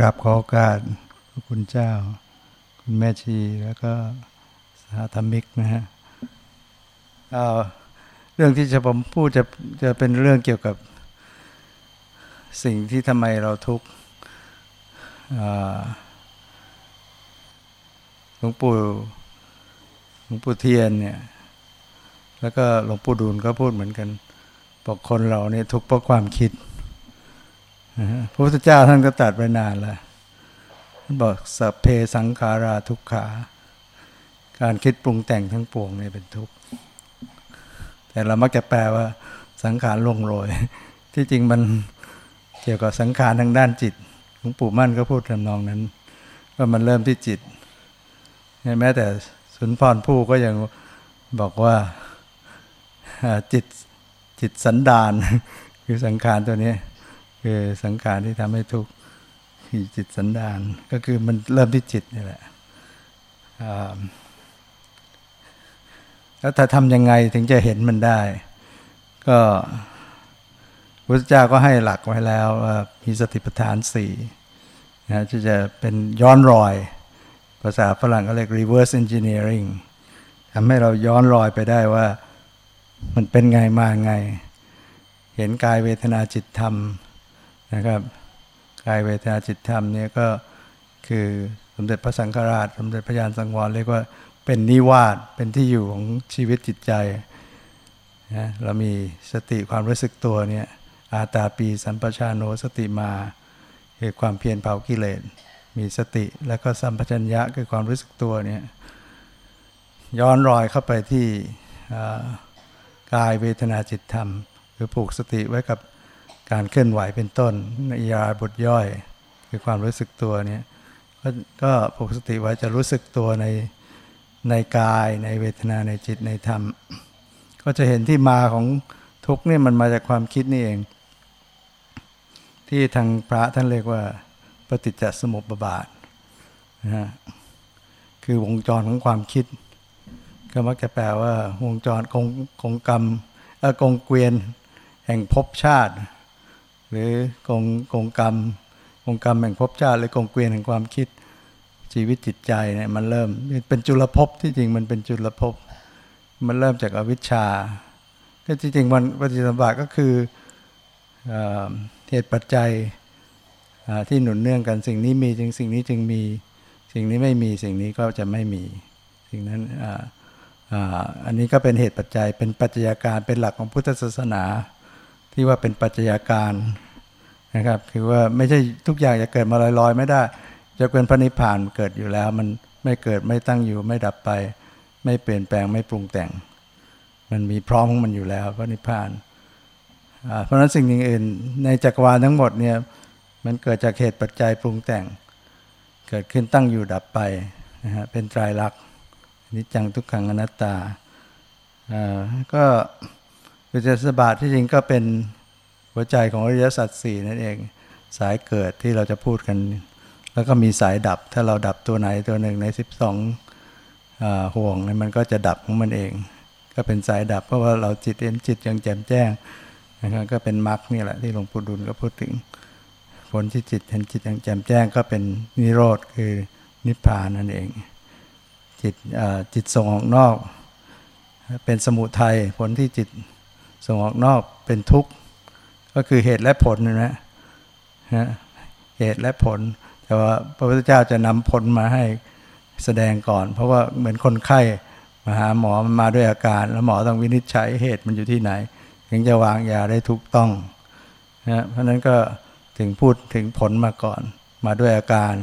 กราบขอโอกาสพระคุณเจ้า คุณแม่ชีแล้วก็สาธมิกนะฮะเรื่องที่จะผมพูดจะจะเป็นเรื่องเกี่ยวกับ สิ่งที่ทำไมเราทุกข์หลวงปู่หลวงปู่เทียนเนี่ยแล้วก็หลวงปู่ดูลก็พูดเหมือนกันบอกคนเราเนี่ยทุกข์เพราะความคิด พระพุทธเจ้าท่านก็ตัดไว้นานแล้วท่านบอกสัพเพสังขาราทุกขา การคิดปรุงแต่งทั้งปวงเนี่ยเป็นทุกข์ แต่เรามักจะแปลว่า สังขารลงโรย ที่จริงมันเกี่ยวกับสังขารทางด้านจิตหลวงปู่มั่นก็พูดทำนองนั้น ว่ามันเริ่มที่จิต แม้แต่สุนทรผู้ก็ยังบอกว่าจิตจิตสันดานคือสังขารตัวนี้ คือสังขารที่ทำให้ทุกข์คือจิตสันดาน ก็คือมันเริ่มที่จิตนี่แหละแล้วถ้าทำยังไงถึงจะเห็นมันได้ ก็พระเจ้าก็ให้หลักไว้แล้วว่ามีสติปัฏฐานสี่นะที่จะเป็นย้อนรอย ภาษาฝรั่งก็เรียก reverse engineering ทำให้เราย้อนรอยไปได้ว่ามันเป็นไงมาไง เห็นกายเวทนาจิตธรรม นะครับกายเวทนาจิตธรรมเนี่ยก็คือสมเด็จพระสังฆราช สมเด็จพระยานสังวรเรียกว่าเป็นนิวาสเป็นที่อยู่ของชีวิตจิตใจนะเรามีสติความรู้สึกตัวเนี่ยอาตาปีสัมปชาโนสติมาคือความเพียรเผากิเลสมีสติแล้วก็สัมปชัญญะคือความรู้สึกตัวเนี่ยย้อนรอยเข้าไปที่กายเวทนาจิตธรรม คือผูกสติไว้กับ การเคลื่อนไหวเป็นต้นในยาบทย่อย คือความรู้สึกตัวเนี่ยก็ปกติไว้จะรู้สึกตัวในในกาย ในเวทนาในจิตในธรรม ก็จะเห็นที่มาของทุกเนี่ยมันมาจากความคิดนี่เอง ที่ทางพระท่านเรียกว่า ปฏิจจสมุปบาทนะฮะคือวงจรของความคิด ก็มักจะแปลว่าวงจรกงกงกรรมกงเกวียน แห่งภพชาติ หรือกงกงกรรมกงกรรมแห่งภพชาติหรือกงเกวียนแห่งความคิดชีวิตจิตใจเนี่ยมันเริ่มเป็นจุลภพที่จริงมันเป็นจุลภพมันเริ่มจากอวิชชา ก็จริงๆมันปฏิสัมบาก็คือเหตุปัจจัยที่หนุนเนื่องกันสิ่งนี้มีจึงสิ่งนี้จึงมีสิ่งนี้ไม่มีสิ่งนี้ก็จะไม่มี สิ่งนั้นอันนี้ก็เป็นเหตุปัจจัยเป็นปัจจัยการเป็นหลักของพุทธศาสนา ที่ว่าเป็นปัจจัยการนะครับ คือว่าไม่ใช่ทุกอย่างจะเกิดมาลอยๆ ไม่ได้ จะเป็นพระนิพพานเกิดอยู่แล้ว มันไม่เกิดไม่ตั้งอยู่ไม่ดับไป ไม่เปลี่ยนแปลงไม่ปรุงแต่ง มันมีพร้อมของมันอยู่แล้วพระนิพพานเพราะฉะนั้นสิ่งอื่นในจักรวาลทั้งหมดเนี่ยมันเกิดจากเหตุปัจจัยปรุงแต่ง เกิดขึ้นตั้งอยู่ดับไปนะฮะเป็นไตรลักษณ์นิจจังทุกขังอนัตตาก็ วิจารสบาทที่จริงก็เป็นหัวใจของอริยสัจสี่นั่นเอง สายเกิดที่เราจะพูดกัน แล้วก็มีสายดับ ถ้าเราดับตัวไหนตัวหนึ่งในสิบสองห่วงมันก็จะดับของมันเอง ก็เป็นสายดับเพราะว่าเราจิตเอ็นจิตยังแจ่มแจ้งนะครับก็เป็นมรรคนี่แหละที่หลวงปู่ดุลก็พูดถึงผลที่จิตเห็นจิตยังแจ่มแจ้งก็เป็นนิโรธคือนิพพานนั่นเอง จิตจิตส่งออกนอก เป็นสมุทัยผลที่จิต ส่งออกนอกเป็นทุกข์ ก็คือเหตุและผลนะฮะเหตุและผล แต่ว่าพระพุทธเจ้าจะนำผลมาให้แสดงก่อน เพราะว่าเหมือนคนไข้มาหาหมอมันมาด้วยอาการ แล้วหมอต้องวินิจฉัยเหตุมันอยู่ที่ไหน ถึงจะวางยาได้ถูกต้องนะเพราะนั้นก็ถึงพูดถึงผลมาก่อน มาด้วยอาการ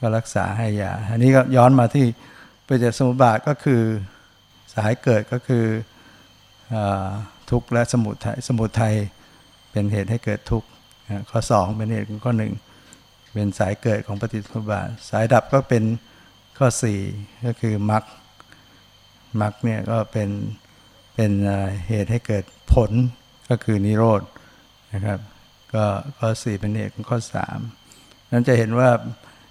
ก็รักษาให้ยา อันนี้ก็ย้อนมาที่ปฏิจจสมุปบาทก็คือสายเกิดก็คืออ ทุกข์และสมุทัยสมุทัยเป็นเหตุให้เกิดทุกข์ข้อสองเป็นเหตุข้อหนึ่งเป็นสายเกิดของปฏิสุบาท สายดับก็เป็นข้อสี่ก็คือมรรคมรรคเนี่ยก็เป็นเป็นเหตุให้เกิดผลก็คือนิโรธนะครับก็ข้อสี่เป็นเหตุของข้อสามนั้นจะเห็นว่า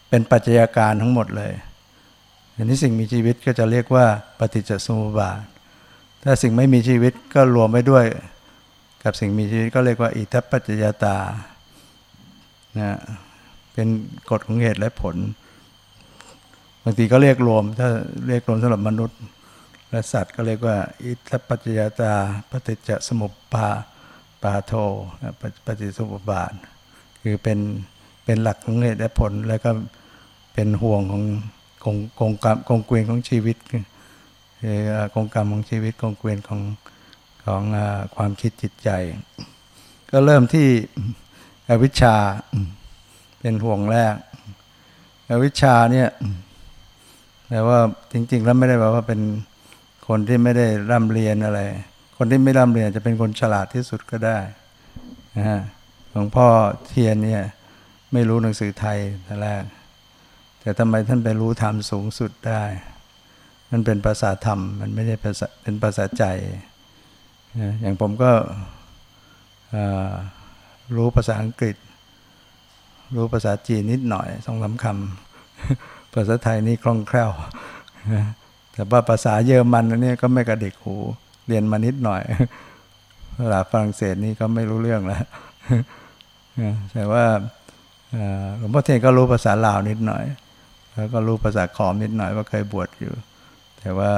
เป็นปัจจัยการทั้งหมดเลยอันนี้สิ่งมีชีวิตก็จะเรียกว่าปฏิจจสมุปบาท ถ้าสิ่งไม่มีชีวิตก็รวมไปด้วย กับสิ่งมีชีวิตก็เรียกว่าอิทัปปัจจยตานะเป็นกฎของเหตุและผล บางทีก็เรียกรวม ถ้าเรียกรวมสำหรับมนุษย์ และสัตว์ก็เรียกว่า อิทธปัจจยตาปฏิจจสมุปปาปาโทปฏิสมุปบาท คือเป็นเป็นหลักของเหตุและผลแล้วก็เป็นห่วงของกงกงกรรมกงเกวียนของชีวิต คือกงกรรมของชีวิตกงเกวียนของของความคิดจิตใจ ก็เริ่มที่อวิชชาเป็นห่วงแรก อวิชชาเนี่ยแต่ว่าจริง ๆ แล้วไม่ได้แบบว่าเป็นคนที่ไม่ได้ร่ำเรียนอะไร คนที่ไม่ร่ำเรียนจะเป็นคนฉลาดที่สุดก็ได้นะฮะหลวงพ่อเทียนเนี่ยไม่รู้หนังสือไทยแต่แรก แต่ทำไมท่านไปรู้ธรรมสูงสุดได้ มันเป็นภาษาธรรม มันไม่ได้เป็นภาษาใจ อย่างผมก็รู้ภาษาอังกฤษ รู้ภาษาจีนนิดหน่อยสองสาคำภาษาไทยนี่คล่องแคล่ว แต่ว่าภาษาเยอรมันนี่ก็ไม่กระดิกหู เรียนมานิดหน่อย ภาษาฝรั่งเศสนี่ก็ไม่รู้เรื่องแล้ว แต่ว่าหลวงพ่อเทศก็รู้ภาษาลาวนิดหน่อย แล้วก็รู้ภาษาขอมนิดหน่อยว่าเคยบวชอยู่ แต่ว่า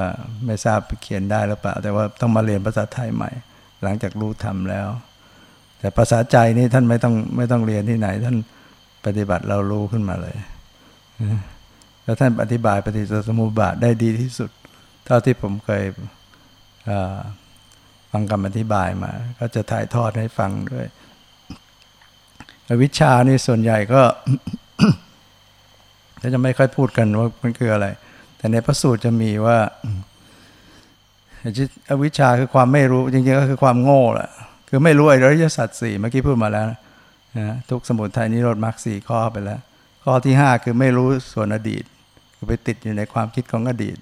ไม่ทราบเขียนได้หรือเปล่า แต่ว่าต้องมาเรียนภาษาไทยใหม่ หลังจากรู้ทำแล้ว แต่ภาษาใจนี่ท่านไม่ต้องไม่ต้องเรียนที่ไหน ท่านปฏิบัติเรารู้ขึ้นมาเลยแล้วท่านอธิบายปฏิจจสมุปบาทได้ดีที่สุด เท่าที่ผมเคยฟังคำอธิบายมา ก็จะถ่ายทอดให้ฟังด้วยวิชานี่ส่วนใหญ่ก็จะไม่ค่อยพูดกันว่ามันคืออะไร แต่ในพระสูตรจะมีว่าอวิชชาคือความไม่รู้จริงๆก็คือความโง่แหละคือไม่รู้อริยสัจสี่เมื่อกี้พูดมาแล้วนะทุกสมุทัยนิโรธมรรคสี่ข้อไปแล้ว ข้อที่ห้าคือไม่รู้ส่วนอดีต คือไปติดอยู่ในความคิดของอดีต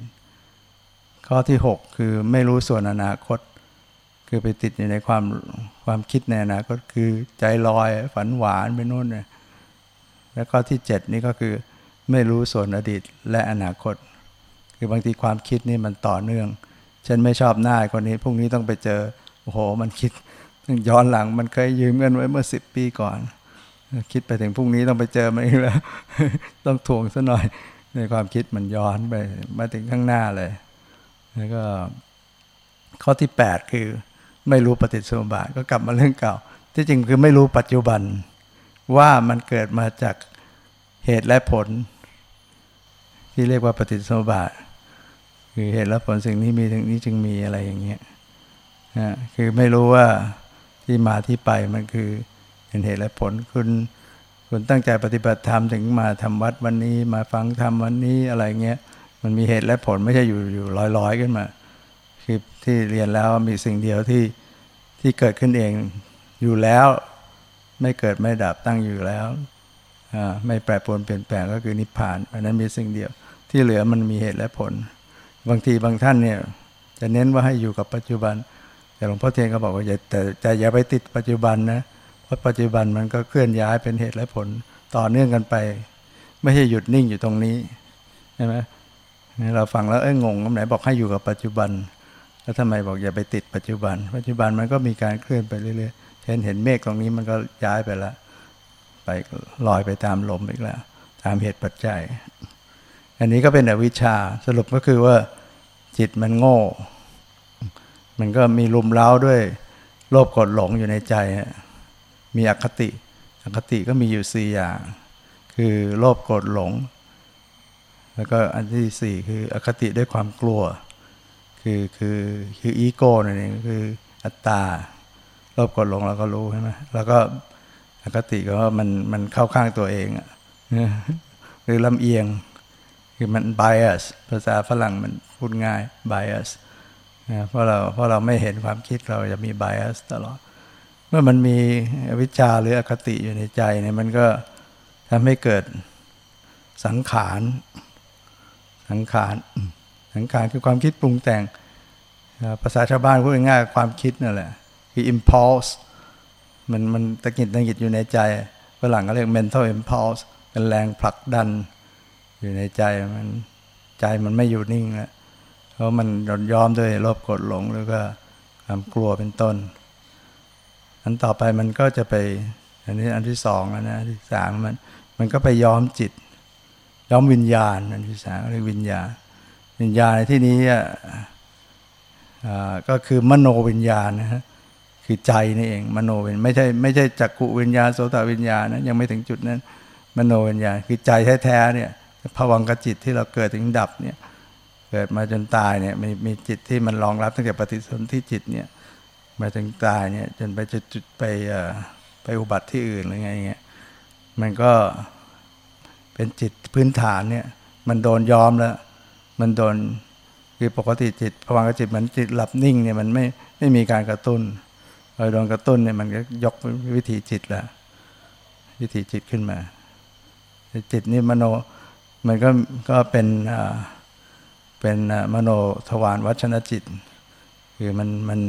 ข้อที่หกคือไม่รู้ส่วนอนาคต คือไปติดอยู่ในความความคิดในอนาคตคือใจลอยฝันหวานไปนู่นเนี่ยแล้วก็ที่เจ็ดนี่ก็คือไม่รู้ส่วนอดีตและอนาคต คือบางทีความคิดนี่มันต่อเนื่องฉันไม่ชอบหน้าคนนี้พรุ่งนี้ต้องไปเจอโอ้โห มันคิดย้อนหลังมันเคยยืมเงินไว้เมื่อสิบปีก่อน คิดไปถึงพรุ่งนี้ต้องไปเจอมันอีกแล้ว ต้องทวงซะหน่อย ในความคิดมันย้อนไปมาถึงข้างหน้าเลย แล้วก็ข้อที่แปดคือไม่รู้ปฏิสมบาทก็กลับมาเรื่องเก่า ที่จริงคือไม่รู้ปัจจุบันว่ามันเกิดมาจากเหตุและผล ที่เรียกว่าปฏิสมบาท คือเหตุและผลสิ่งนี้มีถึงนี้จึงมีอะไรอย่างเงี้ยนะคือไม่รู้ว่าที่มาที่ไปมันคือเป็นเหตุและผลคุณคุณตั้งใจปฏิบัติธรรมถึงมาทำวัดวันนี้มาฟังธรรมวันนี้อะไรเงี้ยมันมีเหตุและผลไม่ใช่อยู่อยู่ลอยๆขึ้นมาคือที่เรียนแล้วมีสิ่งเดียวที่ที่เกิดขึ้นเองอยู่แล้ว ไม่เกิดไม่ดับตั้งอยู่แล้วไม่แปรปรวนเปลี่ยนแปลงก็คือนิพพานอันนั้นมีสิ่งเดียวที่เหลือมันมีเหตุและผล บางทีบางท่านเนี่ยจะเน้นว่าให้อยู่กับปัจจุบัน แต่หลวงพ่อเทียนก็บอกว่าอย่าแต่แต่อย่าไปติดปัจจุบันนะเพราะปัจจุบันมันก็เคลื่อนย้ายเป็นเหตุและผลต่อเนื่องกันไป ไม่ใช่หยุดนิ่งอยู่ตรงนี้ใช่ไหมเราฟังแล้วเอ้ยงงไหนบอกให้อยู่กับปัจจุบัน แล้วทำไมบอกอย่าไปติดปัจจุบัน ปัจจุบันมันก็มีการเคลื่อนไปเรื่อยๆเช่นเห็นเมฆตรงนี้มันก็ย้ายไปล้วไปลอยไปตามลมอีกแล้ว ตามเหตุปัจจัย อันนี้ก็เป็นอวิชชาสรุปก็คือว่า จิตมันโง่ มันก็มีลุมเล้าด้วย โลภกดหลงอยู่ในใจ มีอคติ อคติก็มีอยู่สี่อย่าง คือโลภโกรธหลง แล้วก็อันที่สี่คืออคติด้วยความกลัว คือคือคืออีโก้นั่นเองคืออัตตา โลภกดหลงเราก็รู้ใช่ไหมแล้วก็อคติก็ว่ามันมันเข้าข้างตัวเองอะหรือลำเอียง คือมัน bias ภาษาฝรั่งมันพูดง่าย bias นะเพราะเราเพราะเราไม่เห็นความคิดเราจะมี bias ตลอด เมื่อมันมีวิชาหรืออคติอยู่ในใจเนี่ยมันก็ทำให้เกิดสังขารสังขารสังขารคือความคิดปรุงแต่งภาษาชาวบ้านพูดง่ายความคิดนั่นแหละคือ impulse มันมันตะกิดตะกิดอยู่ในใจฝรั่งก็เรียก mental impulse เป็นแรงผลักดัน อยู่ในใจมันใจมันไม่อยู่นิ่งแล้วเพราะมันย้อมด้วยลภกดหลงหรือก็ความกลัวเป็นต้น อันต่อไปมันก็จะไป อันนี้อันที่สองนะที่สามมัน มันก็ไปย้อมจิต ย้อมวิญญาณนั่นภาษามเรียกวิญญาณ วิญญาณในที่นี้อะก็คือมโนวิญญาณนะฮะคือใจนี่เองมโนเป็นไม่ใช่ไม่ใช่จักขุวิญญาณโสตวิญญาณนะยังไม่ถึงจุดนั้น มโนวิญญาณคือใจแท้ๆเนี่ย ภวังกจิตที่เราเกิดถึงดับเนี่ยเกิดมาจนตายเนี่ยมีมีจิตที่มันรองรับตั้งแต่ปฏิสนธิจิตเนี่ยมาจนตายเนี่ยจนไปจุดไปไปอุบัติที่อื่นหรือไรเงี้ยมันก็เป็นจิตพื้นฐานเนี่ยมันโดนยอมแล้ว มันโดนคือปกติจิตภวังกจิตมันจิตหลับนิ่งเนี่ยมันไม่ไม่มีการกระตุ้นพอโดนกระตุ้นเนี่ยมันก็ยกวิธีจิตละวิธีจิตขึ้นมา จิตนี่มโน มันก็ก็เป็นเป็นมโนทวารวัชนจิต คือมันมัน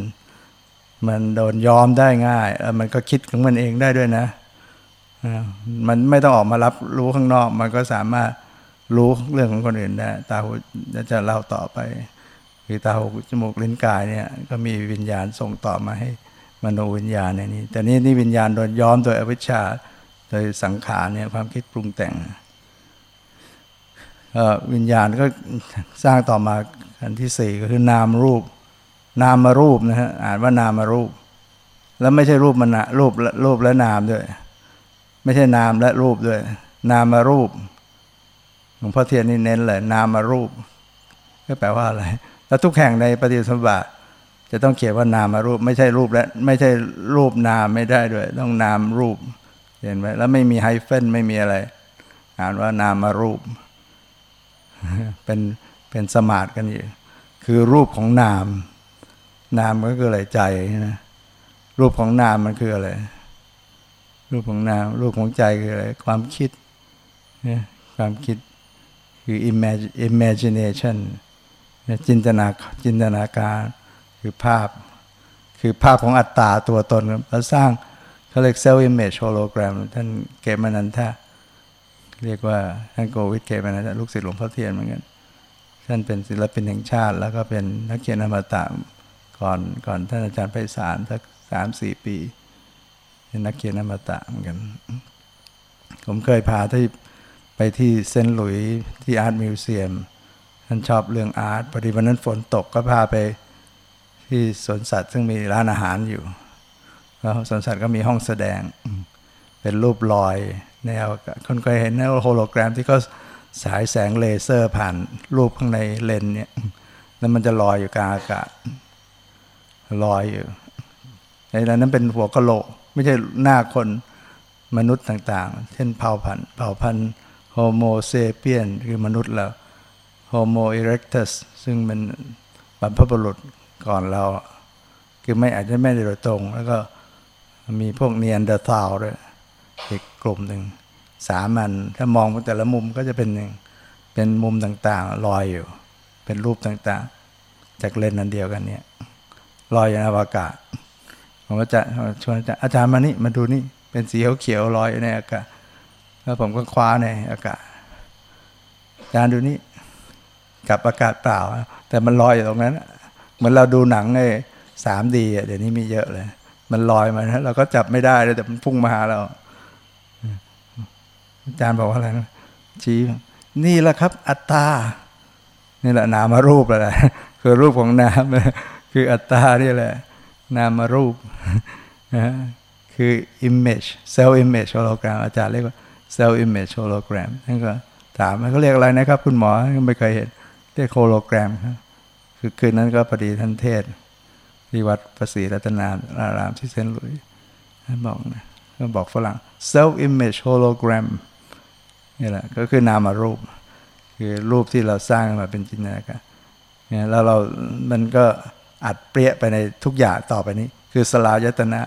มันโดนยอมได้ง่ายแล้วมันก็คิดของมันเองได้ด้วยนะมันไม่ต้องออกมารับรู้ข้างนอก มันก็สามารถรู้เรื่องของคนอื่นได้ตาหูจะเล่าต่อไปคือตาหูจมูกลิ้นกายเนี่ยก็มีวิญญาณส่งต่อมาให้มโนวิญญาณในนี้แต่นี่นี่วิญญาณโดนย้อมโดยอวิชชาโดยสังขารเนี่ยความคิดปรุงแต่ง วิญญาณก็สร้างต่อมาอันที่สี่ก็คือนามรูป นามมารูปนะฮะอ่านว่านามมารูป แล้วไม่ใช่รูปมันนะรูปรูปและนามด้วย ไม่ใช่นามและรูปด้วย นามมารูปหลวงพ่อเทียนนี่เน้นเลยนามมารูป ก็แปลว่าอะไร แล้วทุกแห่งในปฏิสัมบาทจะต้องเขียนว่านามมารูป ไม่ใช่รูปและไม่ใช่รูปนามไม่ได้ด้วย ต้องนามรูปเห็นไหมแล้วไม่มีไฮเฟนไม่มีอะไร อ่านว่านามมารูป เป็นเป็นสมาธิกันอยู่คือรูปของนาม นามก็คืออะไรใจนะรูปของนามมันคืออะไรรูปของนาม รูปของใจคืออะไรความคิดความคิดคือ imagination จินตนาจินตนาการคือภาพ คือภาพของอัตตาตัวตนแล้วสร้างเขาเรียก self image hologram ท่านเกมานันทะ เรียกว่าท่านโกวิทเกมานะลูกศิษย์หลวงพ่อเทียนเหมือนกันท่านเป็นศิลปินแห่งชาติ แล้วก็เป็นนักเขียนอมตะก่อนก่อนท่านอาจารย์ไพศาลสักสามสี่ปี เป็นนักเขียนอมตะเหมือนกัน ผมเคยพาที่ไปที่เซนต์หลุยส์ที่ art museum ท่านชอบเรื่อง art พอดีวันนั้นฝนตกก็พาไปที่สวนสัตว์ซึ่งมีร้านอาหารอยู่แล้วสวนสัตว์ก็มีห้องแสดง เป็นรูปลอย แนวคนเคยเห็นนะโฮโลแกรมที่เขาฉายแสงเลเซอร์ผ่านรูปข้างในเลนส์เนี่ยแล้วมันจะลอยอยู่กลางอากาศลอยอยู่ในนั้นเป็นหัวกะโหลก ไม่ใช่หน้าคนมนุษย์ต่างๆ เช่นเผ่าพันธุ์เผ่าพันธุ์ Homo sapiens คือมนุษย์แล้ว Homo erectus ซึ่งมันบรรพบุรุษก่อนเรา คือไม่อาจจะไม่ได้โดยตรง แล้วก็มีพวกนีแอนเดอร์ทัลด้วยอีก กลุ่มหนึ่งสามันถ้ามองไปแต่ละมุมก็จะเป็นหนึ่งเป็นมุมต่างๆลอยอยู่ เป็นรูปต่างๆ จากเลนนั้นเดียวกันเนี่ยลอยอยู่ในอวกาศผมก็จะชวนอาจารย์มานี่มาดูนี่เป็นสีเขียวๆลอยอยู่ในอากาศแล้วผมก็คว้าในอากาศอาจารย์ดูนี่กับอากาศเปล่า แต่มันลอยอยู่ตรงนั้นเหมือนเราดูหนังไอ้สามดีเดี๋ยวนี้มีเยอะเลย มันลอยมานะเราก็จับไม่ได้เลยแต่มันพุ่งมาหาเรา อาจารย์บอกว่าอะไรนะชี้นี่แหละครับ อัตตา นี่แหละ นามารูปอะไรคือรูปของนามคืออัตตานี่แหละ นามารูปนะคือ image cell image hologram อาจารย์เรียกว่า cell image hologram ท่านก็ถามเขาเรียกอะไรนะครับ คุณหมอไม่เคยเห็นเรียก hologram ครับคือคืนนั้นก็พอดีท่านเทศที่วัดประสีรัตนารามที่เซนต์หลุยท่านบอกนะก็บอกฝรั่ง self image hologram นี่แหละก็คือนามารูป คือรูปที่เราสร้างมาเป็นจินตนาการเนี่ยแล้วเรา มันก็อัดเปรี้ยไปในทุกอย่างต่อไปนี้ คือสลายตนะ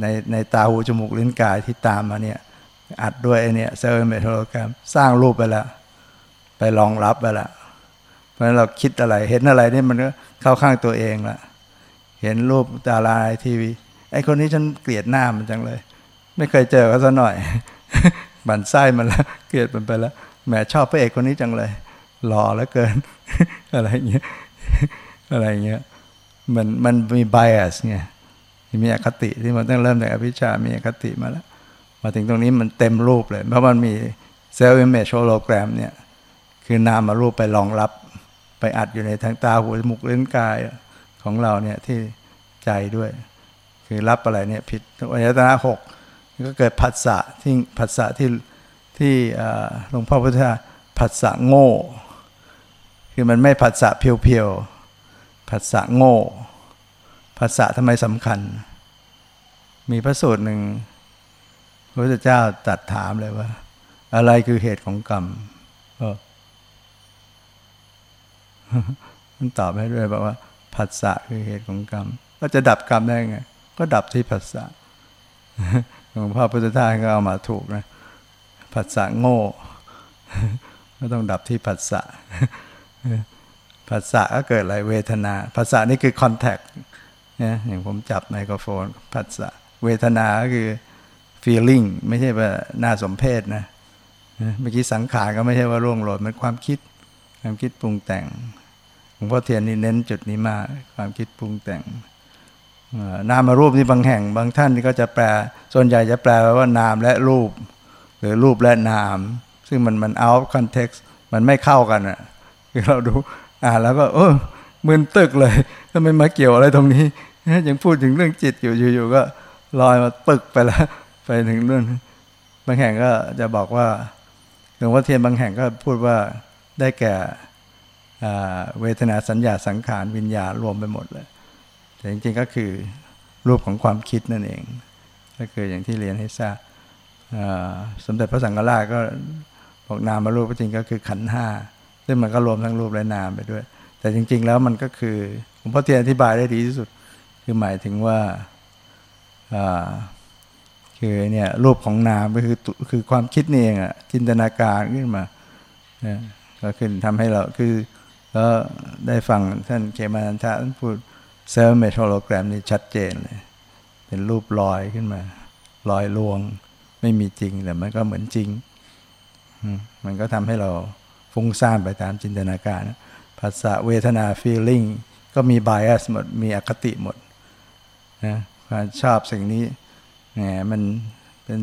ในในตาหูจมูกลิ้นกายที่ตามมาเนี่ย อัดด้วยไอเนี่ยเซลล์เมทโลแกรมสร้างรูปไปแล้วไปรองรับไปแล้วเพราะฉะนั้นเราคิดอะไรเห็นอะไรนี่มันก็เข้าข้างตัวเองละเห็นรูปดาราทีวี ไอคนนี้ฉันเกลียดหน้ามันจังเลย ไม่เคยเจอเขาซะหน่อย บันไส้มันแล้วเกลียดมันไปแล้วแหมชอบพระเอกคนนี้จังเลยหล่อเหลือเกิน อะไรเงี้ยอะไรเงี้ยมันมันมี bias ไงมีอคติที่มันต้องเริ่มจากอภิชามีอคติมาแล้ว มาถึงตรงนี้มันเต็มรูปเลย เพราะมันมี self-image hologram เนี่ย คือนามรูปไปรองรับ ไปอัดอยู่ในทางตาหูจมูกลิ้นกายของเราเนี่ยที่ใจด้วย คือรับอะไรเนี่ยผิดอายตนะหก ก็เกิดผัสสะที่ผัสสะที่ที่หลวงพ่อพุทธทาสผัสสะโง่ คือมันไม่ผัสสะ pure ๆผัสสะโง่ผัสสะทำไมสำคัญ มีพระสูตรหนึ่งพระพุทธเจ้าตัดถามเลยว่า อะไรคือเหตุของกรรมมันตอบให้ด้วยบอกว่าผัสสะคือเหตุของกรรม ก็จะดับกรรมได้ไง ก็ดับที่ผัสสะ หลวงพ่อพุทธทาสก็เอามาถูกนะผัสสะโง่ก็ต้องดับที่ผัสสะผัสสะก็เกิดอะไรเวทนาผัสสะนี่คือคอนแทคเนี่ยอย่างผมจับไมโครโฟนผัสสะเวทนาก็คือ feeling ไม่ใช่ว่าน่าสมเพศนะเมื่อกี้สังขารก็ไม่ใช่ว่าร่วงหล่นมันความคิด ความคิดปรุงแต่งหลวงพ่อเทียนนี่เน้นจุดนี้มากความคิดปรุงแต่ง นามารูปนี่บางแห่ง บางท่านก็จะแปล ส่วนใหญ่จะแปลว่านามและรูป หรือรูปและนาม ซึ่งมันมัน out context มันไม่เข้ากันอะคือเราดูอ่านแล้วก็เออมึนตึกเลยทำไมมาเกี่ยวอะไรตรงนี้ยังพูดถึงเรื่องจิตอยู่อยู่ๆก็ลอยมาปึกไปแล้วไปถึงเรื่องบางแห่งก็จะบอกว่าหลวงพ่อเทียนบางแห่งก็พูดว่าได้แก่เวทนาสัญญาสังขารวิญญาณรวมไปหมดเลย แต่จริงๆก็คือรูปของความคิดนั่นเอง ก็คืออย่างที่เรียนให้ทราบสมเด็จพระสังฆราชก็บอกนามารูปจริงก็คือขันห้าซึ่งมันก็รวมทั้งรูปและนามไปด้วย แต่จริง ๆ แล้วมันก็คือหลวงพ่อเทียนอธิบายได้ดีที่สุด คือหมายถึงว่าคือเนี่ยรูปของนามก็คือคือความคิดนี่เองอะจินตนาการขึ้นมาก็ขึ้นทำให้เราคือแล้วได้ฟังท่านเคมานันทะท่านพูด self-image hologram นี่ชัดเจนเลย เป็นรูปลอยขึ้นมา ลอยลวง ไม่มีจริง แต่มันก็เหมือนจริง มันก็ทำให้เราฟุ้งซ่านไปตามจินตนาการ ผัสสะเวทนา feeling ก็มี bias หมด มีอคติหมดนะความชอบสิ่งนี้แหมมันเป็น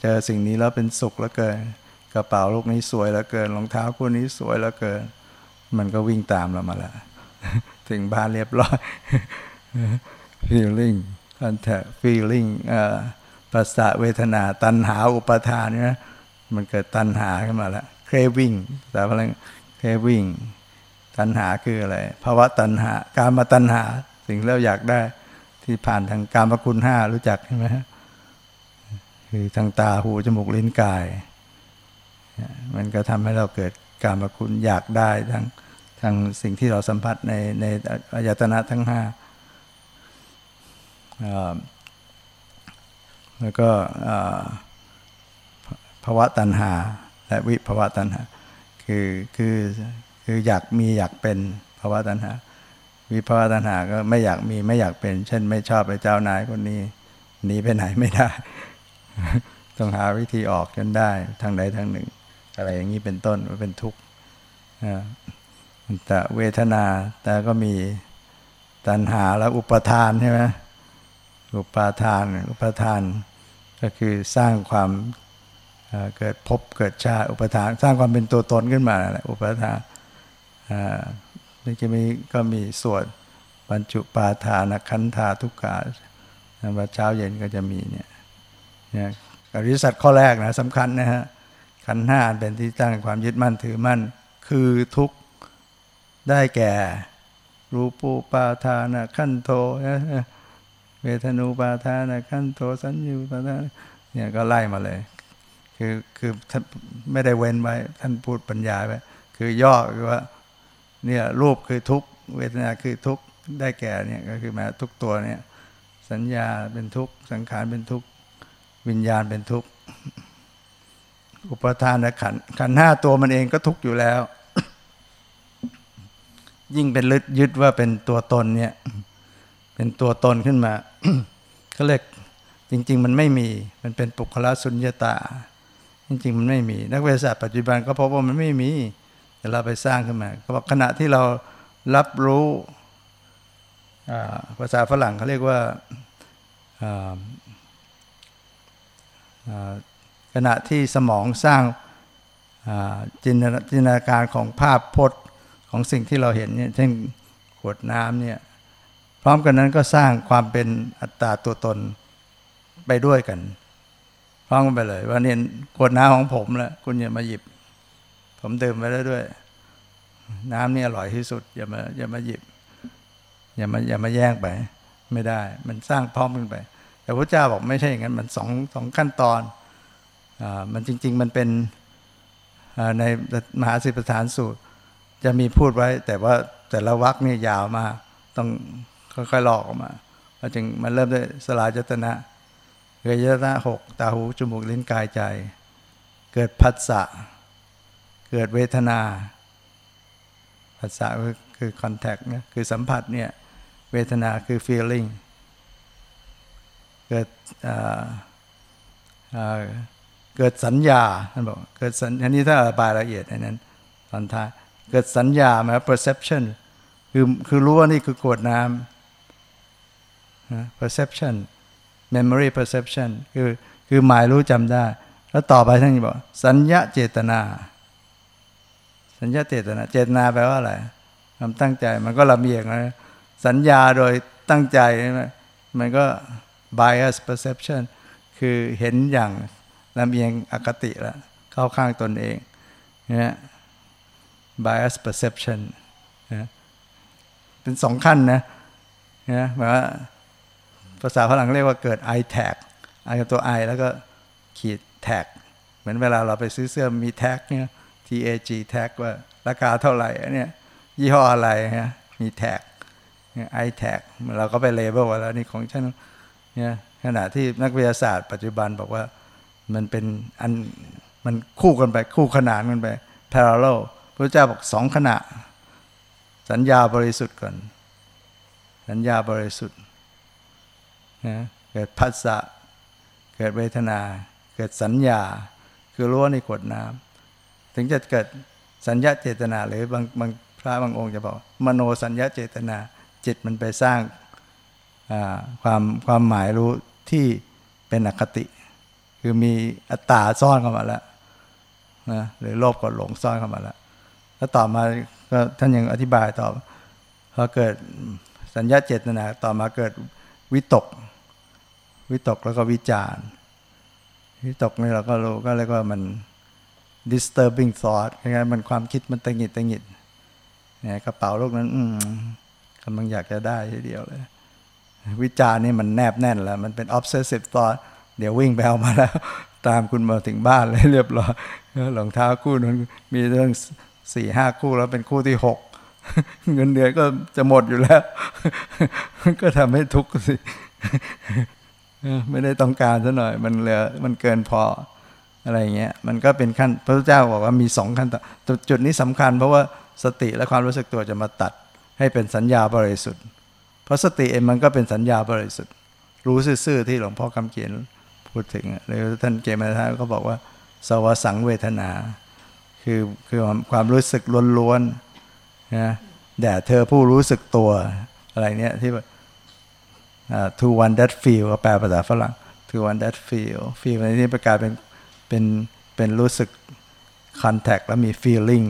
เจอสิ่งนี้แล้วเป็นสุขเหลือเกิน กระเป๋าลูกนี้สวยเหลือเกิน รองเท้าคู่นี้สวยเหลือเกิน มันก็วิ่งตามเรามาแล้ว ถึงบ้านเรียบร้อย feeling contact feeling ภาษาเวทนา ตัณหาอุปทานเนี่ยมันเกิดตัณหาขึ้นมาแล้ว craving แต่พลัง craving ตัณหาคืออะไรภาวะตัณหา การมาตัณหา สิ่งเราอยากได้ที่ผ่านทางการมคุณห้ารู้จักใช่ไหมฮะคือทางตาหูจมูกลิ้นกาย มันก็ทำให้เราเกิดการมคุณอยากได้ทั้ง ทางสิ่งที่เราสัมผัสในในอายตนะทั้งห้าแล้วก็ภาวะตัณหา และวิภาวะตัณหา คือคือคืออยากมีอยากเป็นภาวะตัณหา วิภาวะตัณหาก็ไม่อยากมีไม่อยากเป็น เช่น ไม่ชอบไปเจ้านายคนนี้หนีไปไหนไม่ได้ ต้องหาวิธีออกจนได้ทางใดทางหนึ่ง อะไรอย่างนี้เป็นต้นว่าเป็นทุกข์ แต่เวทนา แต่ก็มีตัณหาแล้วอุปทานใช่ไหมอุปาทาน อุปทานก็คือสร้างความเกิดพบเกิดชาอุปทาน สร้างความเป็นตัวตนขึ้นมาแหละอุปทานนี่จะมีก็มีสวดบรรจุปาทานคันธาทุกขาวันเช้าเย็นก็จะมีเนี่ยเนี่ยอริสัตข้อแรกนะสำคัญนะฮะขันห้าเป็นที่ตั้งความยึดมั่นถือมั่น คือทุก ได้แก่ รูปูปาทานะขั้นโทเวทนูปาทานะขั้นโทสัญญูปาทานเนี่ยก็ไล่มาเลย คือคือท่านไม่ได้เว้นไว้ ท่านพูดปัญญาไว้คือย่อคือว่าเนี่ยรูปคือทุกเวทนาคือทุกได้แก่เนี่ยก็คือมาทุกตัวเนี่ย สัญญาเป็นทุกสังขารเป็นทุกวิญญาณเป็นทุกอุปทานขันขันห้าตัวมันเองก็ทุกอยู่แล้ว ยิ่งเป็นลึดยึดว่าเป็นตัวตนเนี่ย เป็นตัวตนขึ้นมาเขาเรียกจริง ๆ มันไม่มีมันเป็นปุคละสุญญตา จริง ๆ มันไม่มี นักวิทยาศาสตร์ปัจจุบันก็พบว่ามันไม่มีแต่เราไปสร้างขึ้นมาก็บอกขณะที่เรารับรู้ภาษาฝรั่งเขาเรียกว่าขณะที่สมองสร้างจินตนาการของภาพพจน์ ของสิ่งที่เราเห็นเนี่ยเช่นขวดน้ำเนี่ยพร้อมกันนั้นก็สร้างความเป็นอัตตาตัวตนไปด้วยกัน พร้อมกันไปเลย ว่าเนี่ยขวดน้ำของผมแล้วคุณอย่ามาหยิบ ผมดื่มไปแล้วด้วย น้ำนี่อร่อยที่สุดอย่ามาอย่ามาหยิบ อย่ามาอย่ามาแย่งไป ไม่ได้ มันสร้างพร้อมกันไป แต่พระเจ้าบอกไม่ใช่อย่างนั้นมันสองสองขั้นตอนอ่ามันจริง ๆ มันเป็นในมหาสิปฐานสูตร จะมีพูดไว้ แต่ว่าแต่ละวรรคนี่ยาวมาต้องค่อยๆหลอกออกมาจึงมันเริ่มด้วยสลายจตนะเกิดยตนะหกตาหูจมูกลิ้นกายใจ เกิดผัสสะเกิดเวทนาผัสสะคือคอนแทคเนี่ยคือสัมผัสเนี่ยเวทนาคือ feeling เกิดเกิดสัญญาท่านบอกเกิดสัญอันนี้ถ้าอธิบายละเอียดอันนั้นตอนท้าย เกิดสัญญาไหม perception คือคือรู้ว่านี่คือกวดน้ำ perception memory perception คือคือหมายรู้จำได้ แล้วต่อไปท่านบอก สัญญาเจตนา สัญญาเจตนา เจตนาแปลว่าอะไรความตั้งใจมันก็ลำเอียงนะสัญญาโดยตั้งใจมันก็ bias perception คือเห็นอย่างลำเอียงอคติแล้วเข้าข้างตนเองเนี่ย bias perception นะเป็นสองขั้นนะนะหมายว่าภาษาฝรั่งเรียกว่าเกิด i tag i กับตัว i แล้วก็ขีด tag เหมือนเวลาเราไปซื้อเสื้อมี tag เนี่ย tag tag ว่าราคาเท่าไหร่เนี่ยยี่ห้ออะไรฮะมี tag i tag เราก็ไปเลเบลไว้แล้วนี่ของฉันเนี่ยขณะที่นักวิทยาศาสตร์ปัจจุบันบอกว่ามันเป็นอันมันคู่กันไปคู่ขนานกันไป parallel พระเจ้าบอกสองขณะ สัญญาบริสุทธิ์ก่อน สัญญาบริสุทธิ์นะเกิดพัสสะเกิดเวทนา เกิดสัญญาคือรู้วในขวดน้ำถึงจะเกิดสัญญาเจตนาหรือบางบางพระบางองค์จะบอก มโนสัญญาเจตนา จิตมันไปสร้างความความหมายรู้ที่เป็นอคติ คือมีอัตตาซ่อนเข้ามาแล้วนะหรือโลภกดหลงซ่อนเข้ามาแล้ว แล้วต่อมาก็ท่านยังอธิบายต่อพอเกิดสัญญาเจตนาต่อมาเกิดวิตก วิตกแล้วก็วิจารวิตกนี่เราก็รู้ก็เรียกว่ามัน disturbing thought ยังไงมันความคิดมันตังหิดตังหิดเนี่ยกระเป๋าลูกนั้น อืกำลังอยากจะได้ทีเดียวเลย วิจารนี่มันแนบแน่นแล้ว มันเป็น obsessive thought เดี๋ยววิ่งไปเอามาแล้ว ตามคุณมาถึงบ้านเลยเรียบร้อยรองเท้าคู่นั้นมีเรื่อง สี่ห้าคู่แล้วเป็นคู่ที่หกเงินเดือนก็จะหมดอยู่แล้ว ก็ทำให้ทุกข์สิไม่ได้ต้องการซะหน่อย มันเหลือมันเกินพออะไรเงี้ยมันก็เป็นขั้นพระเจ้าบอกว่ามีสองขั้นตอนจุดนี้สำคัญ เพราะว่าสติและความรู้สึกตัวจะมาตัดให้เป็นสัญญาบริสุทธิ์ เพราะสติเองมันก็เป็นสัญญาบริสุทธิ์ รู้ซื่อๆที่หลวงพ่อคำเขียนพูดถึงหรือท่านเกมาท่าก็บอกว่า สวสังเวทนา คือคือความรู้สึกล้วนๆนะแด่เธอผู้รู้สึกตัวอะไรเนี้ยที่ว่า to one that feel แปลภาษาฝรั่ง to one that feel feel ในที่ประกาศเป็นเป็นเป็นรู้สึก contact แล้วมี feeling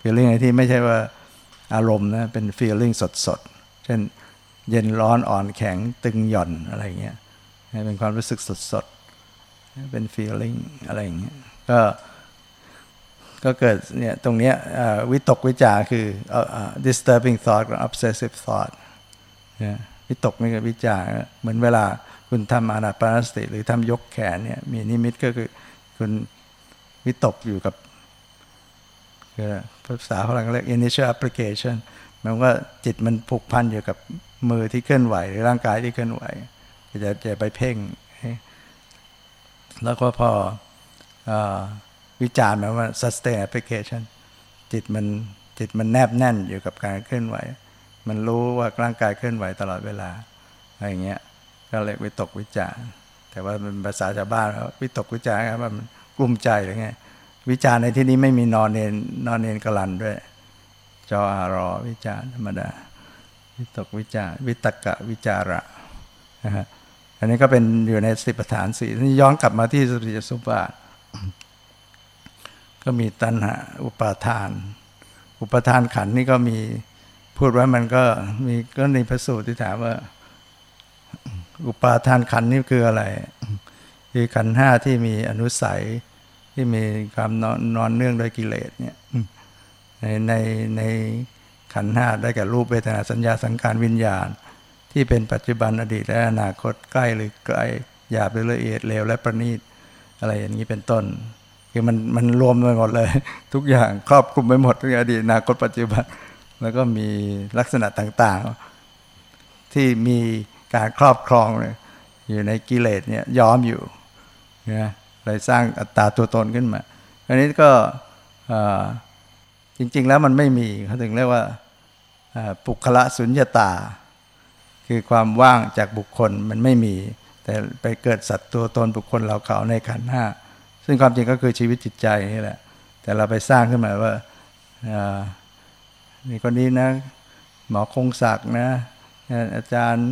feeling ในที่ไม่ใช่ว่าอารมณ์นะเป็น feeling สดสดเช่นเย็นร้อนอ่อนแข็งตึงหย่อนอะไรเงี้ยเป็นความรู้สึกสดสดเป็น feeling อะไรอย่างเงี้ยก็ ก็เกิดเนี่ยตรงเนี้ยวิตกวิจารคือ disturbing thought กับ obsessive thought วิตกนี่ก็วิจารเหมือนเวลาคุณทำอานาปานสติ หรือทำยกแขนเนี่ยมีนิมิตก็คือคุณวิตกอยู่กับภาษาฝรั่งเรียก initial application มายว่าจิตมันผูกพันอยู่กับมือที่เคลื่อนไหว หรือร่างกายที่เคลื่อนไหวจะจะไปเพ่ง แล้วก็พออ วิจารณ์หมายว่า sustain application จิตมันจิตมันแนบแน่นอยู่กับการเคลื่อนไหว มันรู้ว่าร่างกายเคลื่อนไหวตลอดเวลาอะไรเงี้ยก็เลยวิตกวิจารแต่ว่าเป็นภาษาชาวบ้านวิตกวิจารครับมันกลุ้มใจหรือไงวิจารในที่นี้ไม่มีนอนเนนนอนเนนกลันด้วย จออารอวิจารธรรมดา วิตกวิจารวิตกะวิจาระนะฮะอันนี้ก็เป็นอยู่ในสิบฐานสี่นี่ย้อนกลับมาที่สติสุปาท ก็มีตัณหาอุปาทาน อุปทานขันนี่ก็มีพูดว่ามันก็มีก็ในพระสูตรที่ถามว่า อุปาทานขันนี่คืออะไร คือขันห้าที่มีอนุสัยที่มีความนอนนอนเนื่องโดยกิเลสเนี่ยในในในขันห้าได้แก่รูปเวทนาสัญญาสังขารวิญญาณ ที่เป็นปัจจุบันอดีตและอนาคตใกล้หรือไกลหยาบหรือละเอียดเลวและประณีตอะไรอย่างนี้เป็นต้น คือมันมันรวมไปหมดเลย ทุกอย่างครอบคลุมไปหมดทุกอดีตอนาคตปัจจุบัน แล้วก็มีลักษณะต่าง ๆ ที่มีการครอบครองอยู่ในกิเลสเนี่ยย้อมอยู่นะเลยสร้างอัตตาตัวตนขึ้นมาอันนี้ก็จริง ๆ แล้วมันไม่มีเขาถึงเรียกว่าปุคละสุญญาตา คือความว่างจากบุคคลมันไม่มี แต่ไปเกิดสัตว์ตัวตนบุคคลเราเขาในขันห้า ซึ่งความจริงก็คือชีวิตจิตใจนี่แหละ แต่เราไปสร้างขึ้นมาว่านี่คนนี้นะ หมอคงศักดิ์นะ อาจารย์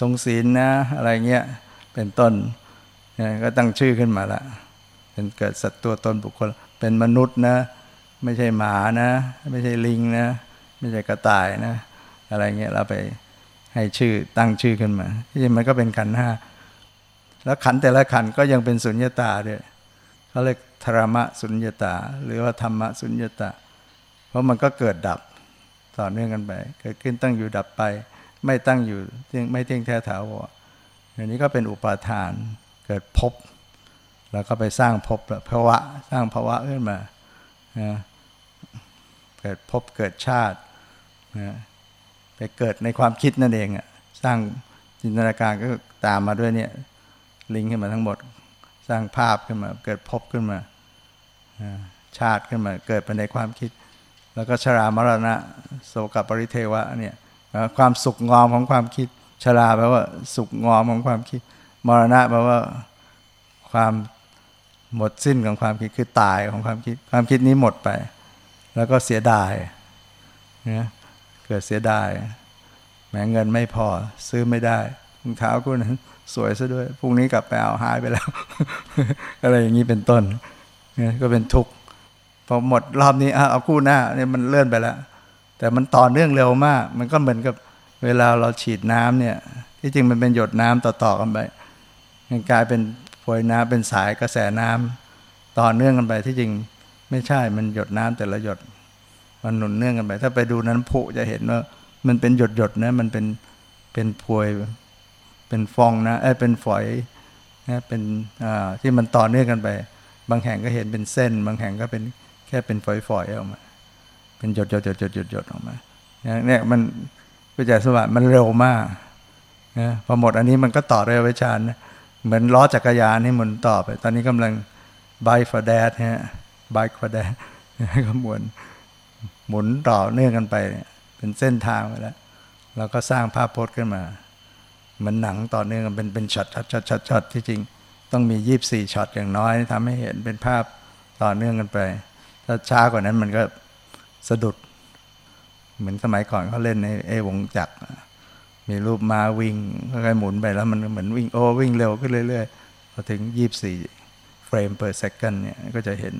ทรงศีลนะ อะไรเงี้ยเป็นต้นก็ตั้งชื่อขึ้นมาละเป็นเกิดสัตว์ตัวตนบุคคล เป็นมนุษย์นะ ไม่ใช่หมานะ ไม่ใช่ลิงนะ ไม่ใช่กระต่ายนะ อะไรเงี้ยเราไปให้ชื่อตั้งชื่อขึ้นมาที่มันก็เป็นขันห้า แล้วขันแต่ละขันก็ยังเป็นสุญญตาด้วยเขาเรียกธรรมะสุญญตา หรือว่าธรรมะสุญญตา เพราะมันก็เกิดดับต่อเนื่องกันไป เกิดขึ้นตั้งอยู่ดับไป ไม่ตั้งอยู่ไม่เที่ยงแท้ถาวรอันนี้ก็เป็นอุปาทานเกิดภพแล้วก็ไปสร้างภพภาวะสร้างภาวะขึ้นมาเกิดภพเกิดชาติไปเกิดในความคิดนั่นเองสร้างจินตนาการก็ตามมาด้วยเนี่ย ลิงขึ้นมาทั้งหมด สร้างภาพขึ้นมา เกิดพบขึ้นมาชาติขึ้นมา เกิดไปในความคิด แล้วก็ชรามรณะโสกปริเทวะเนี่ยความสุขงอมของความคิด ชราแปลว่าสุขงอมของความคิด มรณะแปลว่าความหมดสิ้นของความคิดคือตายของความคิด ความคิดนี้หมดไป แล้วก็เสียดายเนี่ยเกิดเสียดายแม้เงินไม่พอซื้อไม่ได้ รองเท้ากูนั้นสวยซะด้วยพรุ่งนี้กลับไปเอาหายไปแล้ว อะไรอย่างนี้เป็นต้นเนี่ยก็เป็นทุกข์พอหมดรอบนี้เอาคู่หน้าเนี่ยมันเลื่อนไปแล้ว แต่มันต่อเนื่องเร็วมาก มันก็เหมือนกับเวลาเราฉีดน้ำเนี่ย ที่จริงมันเป็นหยดน้ำต่อๆกันไปมันกลายเป็นพวยน้ำเป็นสายกระแสน้ำต่อเนื่องกันไปที่จริงไม่ใช่มันหยดน้ำแต่ละหยด มันหนุนเนื่องกันไป ถ้าไปดูนั้นผุจะเห็นว่า มันเป็นหยดหยดนะมันเป็นเป็นพวย เป็นฟองนะเอ้เป็นฝอยนะเป็นที่มันต่อเนื่องกันไป บางแห่งก็เห็นเป็นเส้น บางแห่งก็เป็นแค่เป็นฝอยๆออกมา เป็นหยดหยดหยดหยดหยดหยดออกมาเนี่ยมันวิจัยสวัสดิ์มันเร็วมากนะพอหมดอันนี้มันก็ต่อเร็วไปชานนะเหมือนล้อจักรยานนี่หมุนต่อไป ตอนนี้กำลังไบฟอร์แดดฮะไบฟอร์แดดก็หมุนหมุนต่อเนื่องกันไป เป็นเส้นทางไปแล้วเราก็สร้างภาพพจน์ขึ้นมา มันหนังต่อเนื่องเป็นเป็นช็อตช็อตช็อตช็อตช็อตที่จริง ต้องมียี่บสี่ช็อตอย่างน้อยทำให้เห็นเป็นภาพต่อเนื่องกันไป ถ้าช้ากว่านั้นมันก็สะดุด เหมือนสมัยก่อนเขาเล่นในเอวงจักรมีรูปมาวิ่งค่อยๆหมุนไปแล้วมันเหมือนวิ่งโอ้วิ่งเร็วขึ้นเรื่อยๆพอถึงยี่บสี่ frame per second เนี่ยก็จะเห็น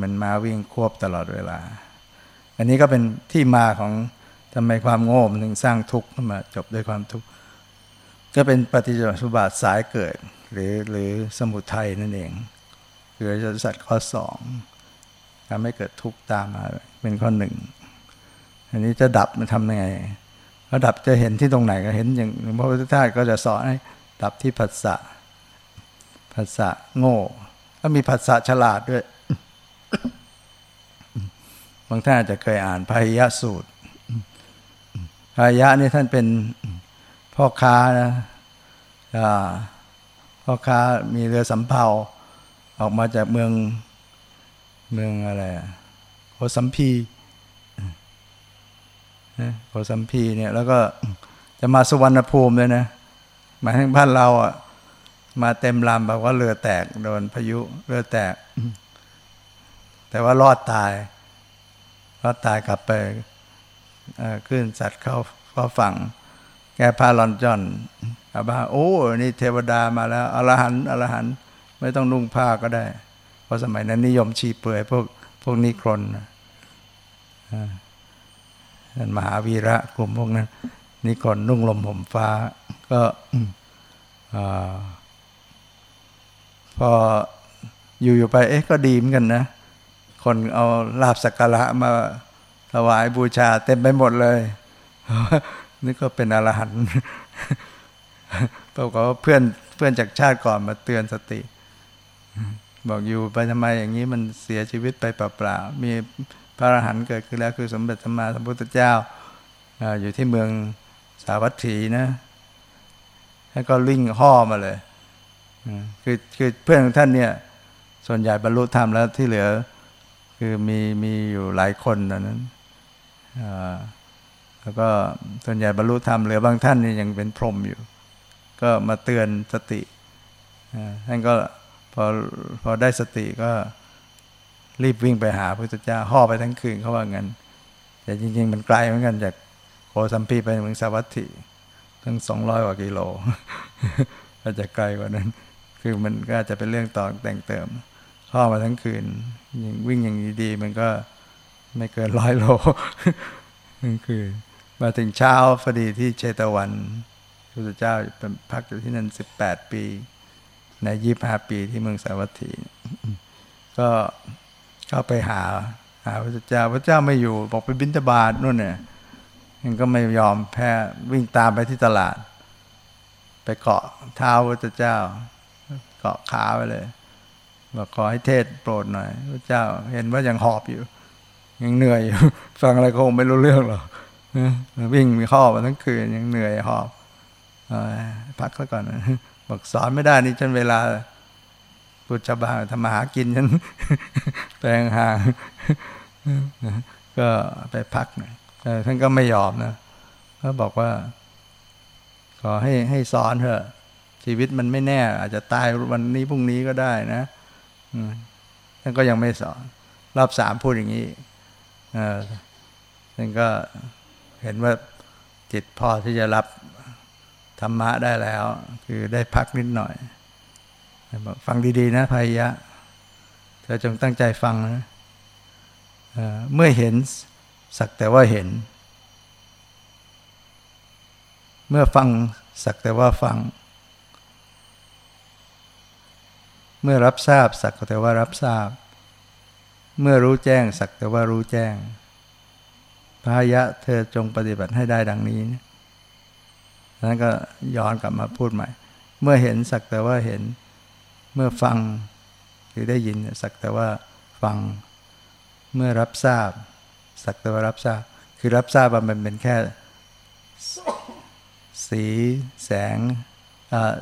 มันมาวิ่งควบตลอดเวลา อันนี้ก็เป็นที่มาของทำไมความโง่มันถึงสร้างทุกข์ขึ้นมาจบด้วยความทุกข์ ก็เป็นปฏิจจสมุปบาทสายเกิด หรือหรือสมุทัยนั่นเองคืออริยสัจข้อสองทำให้เกิดทุกข์ตามมาเป็นข้อหนึ่งอันนี้จะดับมันทำยังไงก็ดับจะเห็นที่ตรงไหนก็เห็นอย่างพระพุทธทาสก็จะสอนให้ดับที่ผัสสะผัสสะโง่ก็มีผัสสะฉลาดด้วย บางท่านอาจจะเคยอ่านพายะสูตรพายะนี่ท่านเป็น พ่อค้านะพ่อค้ามีเรือสำเภาออกมาจากเมืองเมืองอะไรโคสัมพีโคสัมพีเนี่ย แล้วก็จะมาสุวรรณภูมิเลยนะมาทั้งบ้านเราอะ มาเต็มลำแบอกว่าเรือแตกโดนพายุเรือแตก แต่ว่ารอดตาย รอดตายกลับไปขึ้นสัตว์เข้าเข้าฝั่ง แกพาลอนจอนอาบาโอ้ นี่เทวดามาแล้วอรหันต์อรหันต์ไม่ต้องนุ่งผ้าก็ได้ เพราะสมัยนั้นนิยมชีเปลือยพวกพวกนิครนนั่นมหาวีระกลุ่มพวกนั้นนิครนนุ่งลมผมฟ้า ก็พออยู่ๆไป เอ๊ะก็ดีเหมือนกันนะ คนเอาลาบสักการะมาถวายบูชาเต็มไปหมดเลย นี่ก็เป็นอรหันต์ปรากฏว่าเพื่อนเพื่อนจากชาติก่อนมาเตือนสติ บอกอยู่ไปทำไมอย่างนี้มันเสียชีวิตไปเปล่าๆมีพระอรหันต์เกิดขึ้นแล้วคือสมเด็จสัมมาสัมพุทธเจ้าอยู่ที่เมืองสาวัตถีนะแล้วก็ลิ่งห่อมาเลยคือคือเพื่อนของท่านเนี่ย ส่วนใหญ่บรรลุธรรมแล้วที่เหลือ คือมีมีอยู่หลายคนตอนนั้น แล้วก็ส่วนใหญ่บรรลุธรรมเหลือบางท่านนี่ยังเป็นพรหมอยู่ ก็มาเตือนสติท่านก็พอพอได้สติก็รีบวิ่งไปหาพระพุทธเจ้าห่อไปทั้งคืนเขาว่างั้น แต่จริง ๆ มันไกลเหมือนกันจากโคสัมพีไปเมืองสาวัตถีทั้งสองร้อยกว่ากิโลอาจจะไกลกว่านั้น คือมันก็จะเป็นเรื่องต่อแต่งเติมห่อมาทั้งคืนยิงวิ่งอย่างดีๆมันก็ไม่เกินร้อยโลนั่นคือ มาถึงเช้าพอดีที่เชตวันพระเจ้าเป็นพักอยู่ที่นั่นสิบแปดปี ในยี่ห้าปีที่เมืองสาวัตถี ก็เข้าไปหาหาพระเจ้าพระเจ้าไม่อยู่บอกไปบิณฑบาตนู่นเนี่ยยังก็ไม่ยอมแพ้วิ่งตามไปที่ตลาด ไปเกาะเท้าพระเจ้า เกาะขาไปเลยบอกขอให้เทศโปรดหน่อย พระเจ้าเห็นว่ายังหอบอยู่ ยังเหนื่อยอยู่ ฟังอะไรคงไม่รู้เรื่องหรอก วิ่งมีข้อมาทั้งคืนยังเหนื่อยหอบพักซะก่อนบอกสอนไม่ได้นี่ฉันเวลาพุทธบาทำมาหากินฉันแปลงหางก็ไปพักหน่อยท่านก็ไม่ยอมนะเขาบอกว่า ขอให้ให้สอนเถอะ ชีวิตมันไม่แน่ อาจจะตายวันนี้พรุ่งนี้ก็ได้นะท่านก็ยังไม่สอน รอบสามพูดอย่างนี้ท่านก็ เห็นว่าจิตพอที่จะรับธรรมะได้แล้ว คือได้พักนิดหน่อย ฟังดีๆนะพายะ เธอจงตั้งใจฟังนะเมื่อเห็นสักแต่ว่าเห็น เมื่อฟังสักแต่ว่าฟัง เมื่อรับทราบสักแต่ว่ารับทราบ เมื่อรู้แจ้งสักแต่ว่ารู้แจ้ง พายะเธอจงปฏิบัติให้ได้ดังนี้นั้นก็ย้อนกลับมาพูดใหม่ เมื่อเห็นสักแต่ว่าเห็น เมื่อฟังหรือได้ยินสักแต่ว่าฟัง เมื่อรับทราบ สักแต่ว่ารับทราบ คือรับทราบมันเป็นแค่สีแสง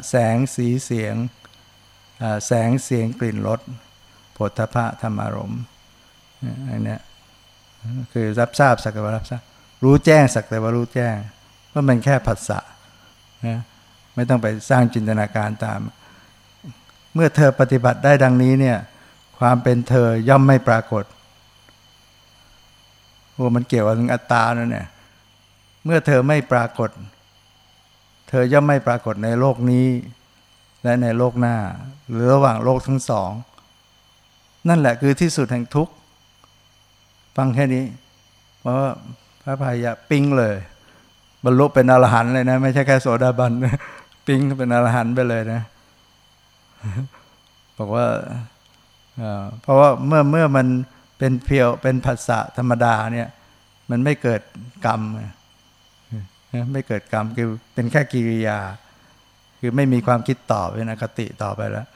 แสงสีเสียง แสงเสียงกลิ่นรสผลทพะธรรมารมณ์อันนี้ คือรับทราบสักแต่ว่ารับทราบ รู้แจ้งสักแต่ว่ารู้แจ้งว่ามันแค่ผัสสะนะไม่ต้องไปสร้างจินตนาการตาม เมื่อเธอปฏิบัติได้ดังนี้เนี่ย ความเป็นเธอย่อมไม่ปรากฏโอ้มันเกี่ยวกับอัตตาเนี่ย เมื่อเธอไม่ปรากฏ เธอย่อมไม่ปรากฏในโลกนี้ และในโลกหน้า หรือระหว่างโลกทั้งสอง นั่นแหละคือที่สุดแห่งทุกข์ ฟังแค่นี้ เพราะว่าพระพายะปิ้งเลย บรรลุเป็นอรหันต์เลยนะ ไม่ใช่แค่โสดาบันปิ้งเป็นอรหันต์ไปเลยนะบอกว่าเพราะว่าเมื่อเมื่อมันเป็นเพียวเป็นภาษาธรรมดาเนี่ย มันไม่เกิดกรรมไม่เกิดกรรมคือเป็นแค่กิริยา คือไม่มีความคิดต่อเป็นอคติต่อไปแล้ว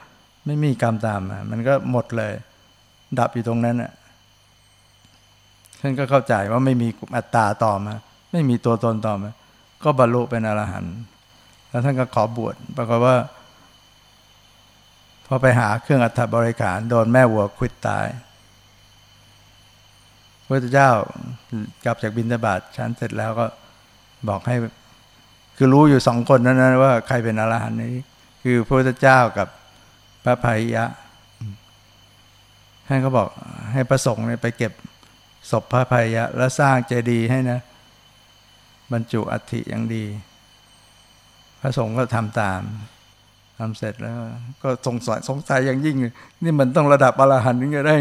ไม่มีกรรมตามมันก็หมดเลย ดับอยู่ตรงนั้นอะ ท่านก็เข้าใจว่าไม่มีอัตตาต่อมา ไม่มีตัวตนต่อมา ก็บรรลุเป็นอรหันต์แล้วท่านก็ขอบวชปรากฏว่า พอไปหาเครื่องอัฐบริการโดนแม่วัวควิดตายพระเจ้ากลับจากบินทบาทชั้นเสร็จแล้วก็บอกให้ คือรู้อยู่สองคนนั้นนะว่าใครเป็นอรหันต์นี้ คือพระพุทธเจ้ากับพระภัยยะท่านก็บอกให้ประสงค์ไปเก็บ ศพพระภัยะ แล้วสร้างเจดีย์ให้นะ บรรจุอัฐิอย่างดี พระสงฆ์ก็ทำตามทำเสร็จแล้ว ก็สงสัยสงสัยอย่างยิ่ง นี่มันต้องระดับอรหันต์ถึงจะได้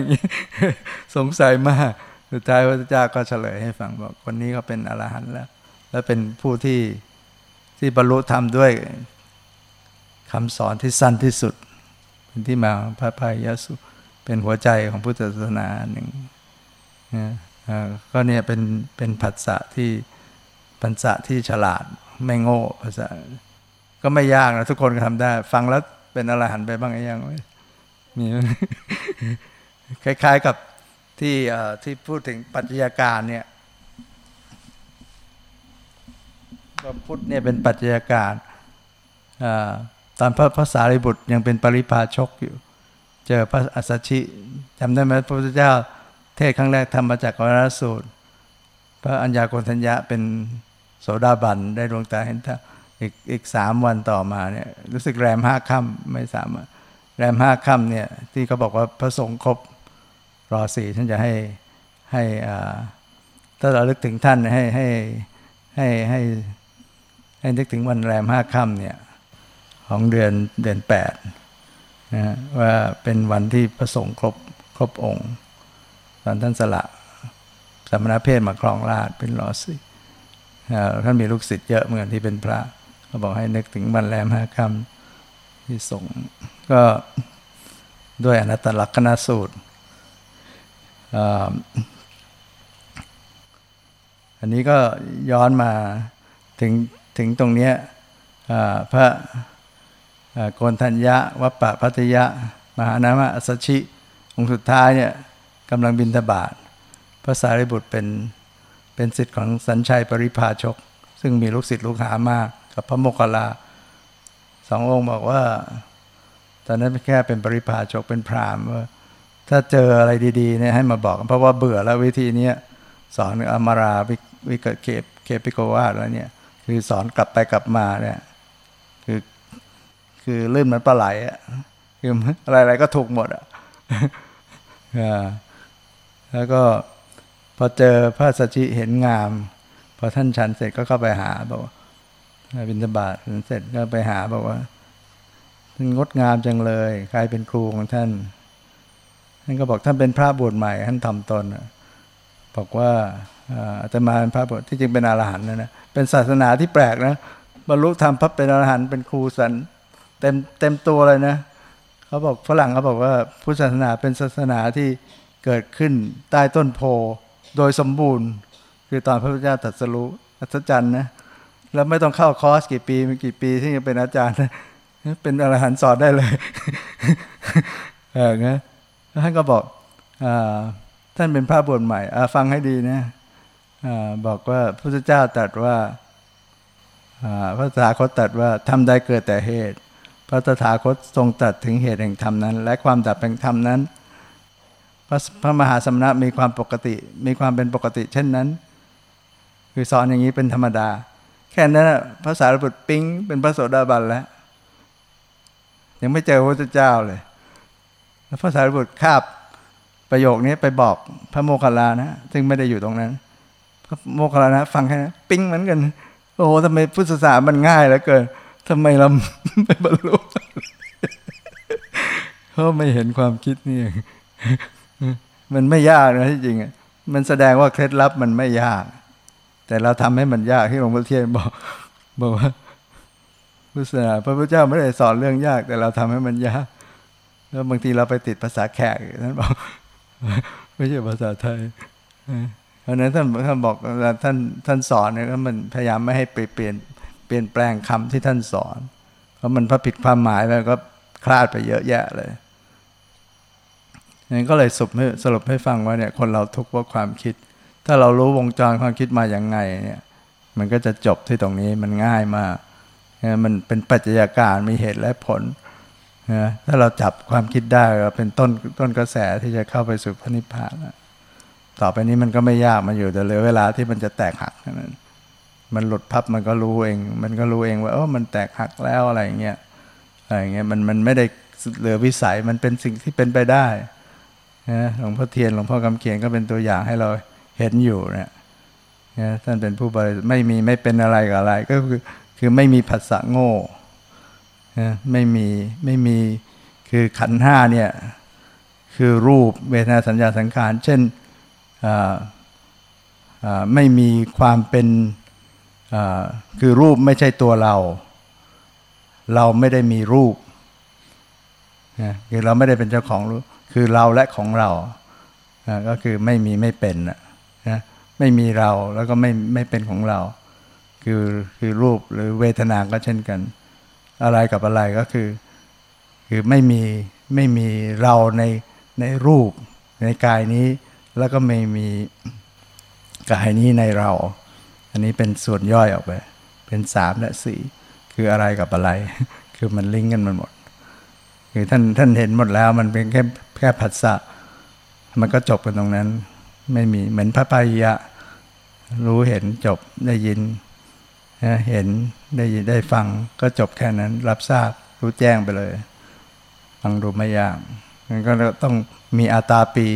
สงสัยมากสุดท้ายพระเจ้าก็เฉลยให้ฟังบอกคนนี้ก็เป็นอรหันต์แล้ว และเป็นผู้ที่ที่บรรลุธรรมด้วยคำสอนที่สั้นที่สุด เป็นที่มาพระพายยสุเป็นหัวใจของพุทธศาสนาหนึ่ง ก็เนี่ยเป็นเป็นผัสสะที่ปัญสะที่ฉลาดไม่โง่ภาษาก็ไม่ยากนะทุกคนก็ทำได้ ฟังแล้วเป็นอรหันต์ไปบ้างไอ้ยังมีคล้าย ๆกับที่ที่พูดถึงปัจจัยการเนี่ยพุทธเนี่ยเป็นปัจจัยการตอนพระภาษาริบุตรยังเป็นปริพาชกอยู่ เจอพระอัสสชิจำได้ไหมพระพุทธเจ้า เทศครั้งแรกทำมาจากวรสูตร พระอัญญาโกณทัญญะเป็นโสดาบันได้ดวงตาเห็นท่าอีกอีกสามวันต่อมาเนี่ยรู้สึกแรมห้าค่ำไม่สามารถแรมห้าค่ำเนี่ยที่เขาบอกว่าพระสงฆ์ครบรอสี่ฉันจะให้ให้ถ้าเราลึกถึงท่านให้ให้ให้ให้ให้นึกถึงวันแรมห้าค่ำเนี่ยของเดือนเดือนแปดนะว่าเป็นวันที่พระสงฆ์ครบครบองค์ ตอนท่านสละสมณเพศมาครองราชเป็นรอสีท่านมีลูกศิษย์เยอะเหมือนที่เป็นพระเขาบอกให้นึกถึงวันแรมห้าคำที่ส่งก็ด้วยอนัตตลักษณสูตรอันนี้ก็ย้อนมาถึงถึงตรงนี้พระโกนทัญญะวัปปะพัทยะ มหานามะอสชิ องค์สุดท้ายเนี่ย กำลังบินทบาทพระสารีบุตรเป็นเป็นสิทธิ์ของสัญชัยปริพาชก ซึ่งมีลูกศิษย์ลูกหามาก กับพระโมคคัลลาสององค์บอกว่า ตอนนั้นแค่เป็นปริพาชกเป็นพรามว่าถ้าเจออะไรดีๆเนี่ยให้มาบอก เพราะว่าเบื่อแล้ววิธีนี้สอนอมาราวิกเกปเคปิโกวาแล้วเนี่ย คือสอนกลับไปกลับมาเนี่ยคือคือลื่นมือนปลาไหลอะคืออะไรๆก็ถูกหมดอะ แล้วก็พอเจอพระสัจจิเห็นงาม พอท่านฉันเสร็จก็เข้าไปหาบอกว่าบิณฑบาตเสร็จก็ไปหาบอกว่าท่านงดงามจังเลยใครเป็นครูของท่าน ท่านก็บอกท่านเป็นพระบวชใหม่ ท่านทำตนบอกว่าอาตมาเป็นพระบวชที่จริงเป็นอรหันต์นะนะเป็นศาสนาที่แปลกนะบรรลุธรรมพับเป็นอรหันต์เป็นครูสันเต็มเต็มตัวเลยนะเขาบอกฝรั่งเขาบอกว่าพุทธศาสนาเป็นศาสนาที่ เกิดขึ้นใต้ต้นโพโดยสมบูรณ์ คือตอนพระพุทธเจ้าตรัสรู้อัศจรรย์นะแล้วไม่ต้องเข้าคอร์สกี่ปีมีกี่ปีที่จะเป็นอาจารย์นะเป็นอรหันต์สอนได้เลยเออนะท่านก็บอกอท่านเป็นพระบวชใหม่ฟังให้ดีนะอบอกว่าพระพุทธเจ้าตรัสว่าพระสาคตตรัสว่าทำได้เกิดแต่เหตุ พระตถาคตทรงตรัสถึงเหตุแห่งธรรมนั้น และความดับแห่งธรรมนั้น พระพระมหาสมณะมีความปกติ มีความเป็นปกติ เช่นนั้น คือสอนอย่างนี้เป็นธรรมดา แค่นั้นพระสารีบุตรปิ๊งเป็นพระโสดาบันแล้ว ยังไม่เจอพระเจ้าเลย แล้วพระสารีบุตรคาบประโยคนี้ไปบอกพระโมคคัลลานะ ซึ่งไม่ได้อยู่ตรงนั้นพระโมคคัลลานะ ฟังแค่นั้นปิ๊งเหมือนกัน โอ้ทำไมพุทธศาสนามันง่ายเหลือเกินทำไมเราไม่บรรลุเขาไม่เห็นความคิดนี่ มันไม่ยากนะที่จริงมันแสดงว่าเคล็ดลับมันไม่ยาก แต่เราทำให้มันยากที่หลวงพ่อเทียนบอก บอกว่าพุทธศาสนาพระพุทธเจ้าไม่ได้สอนเรื่องยาก แต่เราทำให้มันยาก แล้วบางทีเราไปติดภาษาแขกท่านบอกไม่ใช่ภาษาไทยเพราะนั้นท่านท่านบอกท่านท่านสอนเนี่ยมันพยายามไม่ให้ไปเปลี่ยนเปลี่ยนแปลงคำที่ท่านสอน เพราะมันพอผิดความหมายแล้วก็คลาดไปเยอะแยะเลย นั้นก็เลยสรุปสรุปให้ฟังว่าเนี่ยคนเราทุกข์เพราะความคิด ถ้าเรารู้วงจรความคิดมาอย่างไงเนี่ยมันก็จะจบที่ตรงนี้มันง่ายมากมันเป็นปัจจัยการมีเหตุและผลนะถ้าเราจับความคิดได้ก็เป็นต้นต้นกระแสที่จะเข้าไปสู่พระนิพพานต่อไปนี้มันก็ไม่ยากมันอยู่แต่เหลือเวลาที่มันจะแตกหักนั้นมันหลุดพับมันก็รู้เอง มันก็รู้เองว่าเออมันแตกหักแล้วอะไรอย่างเงี้ยอะไรอย่างเงี้ยมันมันไม่ได้เหลือวิสัยมันเป็นสิ่งที่เป็นไปได้ นะหลวงพ่อเทียนหลวงพ่อกำเขียนก็เป็นตัวอย่างให้เราเห็นอยู่เนี่ยนะท่านเป็นผู้บริไม่มีไม่เป็นอะไรกับอะไรก็คือคือไม่มีผัสสะโง่นะไม่มีไม่มีคือขันห้าเนี่ยคือรูปเวทนาสัญญาสังขาร เช่นไม่มีความเป็นคือรูปไม่ใช่ตัวเรา เราไม่ได้มีรูปคือเราไม่ได้เป็นเจ้าของรูป คือเราและของเราก็คือไม่มีไม่เป็นนะไม่มีเราแล้วก็ไม่ไม่เป็นของเรา คือคือรูปหรือเวทนาก็เช่นกัน อะไรกับอะไรก็คือ คือไม่มีไม่มีเราในในรูปในกายนี้ แล้วก็ไม่มีกายนี้ในเรา อันนี้เป็นส่วนย่อยออกไป เป็นสามและสี่คืออะไรกับอะไร คือมันลิงก์กันมันหมด คือท่านท่านเห็นหมดแล้ว มันเป็นแค่แค่ผัสสะมันก็จบกันตรงนั้น ไม่มีเหมือนพระปายะ รู้เห็นจบได้ยินเห็นได้ยินได้ฟังก็จบแค่นั้น รับทราบรู้แจ้งไปเลย ฟังดูไม่ยากมันก็ต้องมีอาตาปี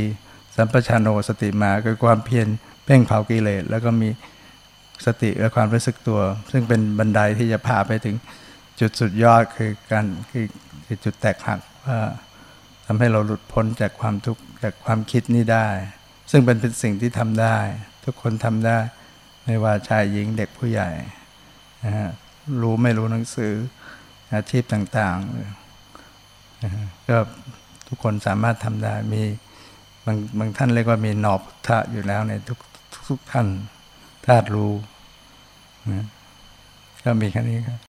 สัมปชัญโนสติมาคือความเพียรเพ่งเผากิเลสแล้วก็มีสติและความรู้สึกตัว ซึ่งเป็นบันไดที่จะพาไปถึงจุดสุดยอดคือการคือ คือจุดแตกหักว่าทำให้เราหลุดพ้นจากความทุกข์จากความคิดนี้ได้ ซึ่งเป็นเป็นสิ่งที่ทำได้ ทุกคนทำได้ ไม่ว่าชายหญิงเด็กผู้ใหญ่นะฮะรู้ไม่รู้หนังสืออาชีพต่างๆก็ทุกคนสามารถทำได้มีบางบางท่านเรียกว่ามีหนอบทะอยู่แล้วในทุกทุกท่านธาตุรู้นะก็มีแค่นี้ครับ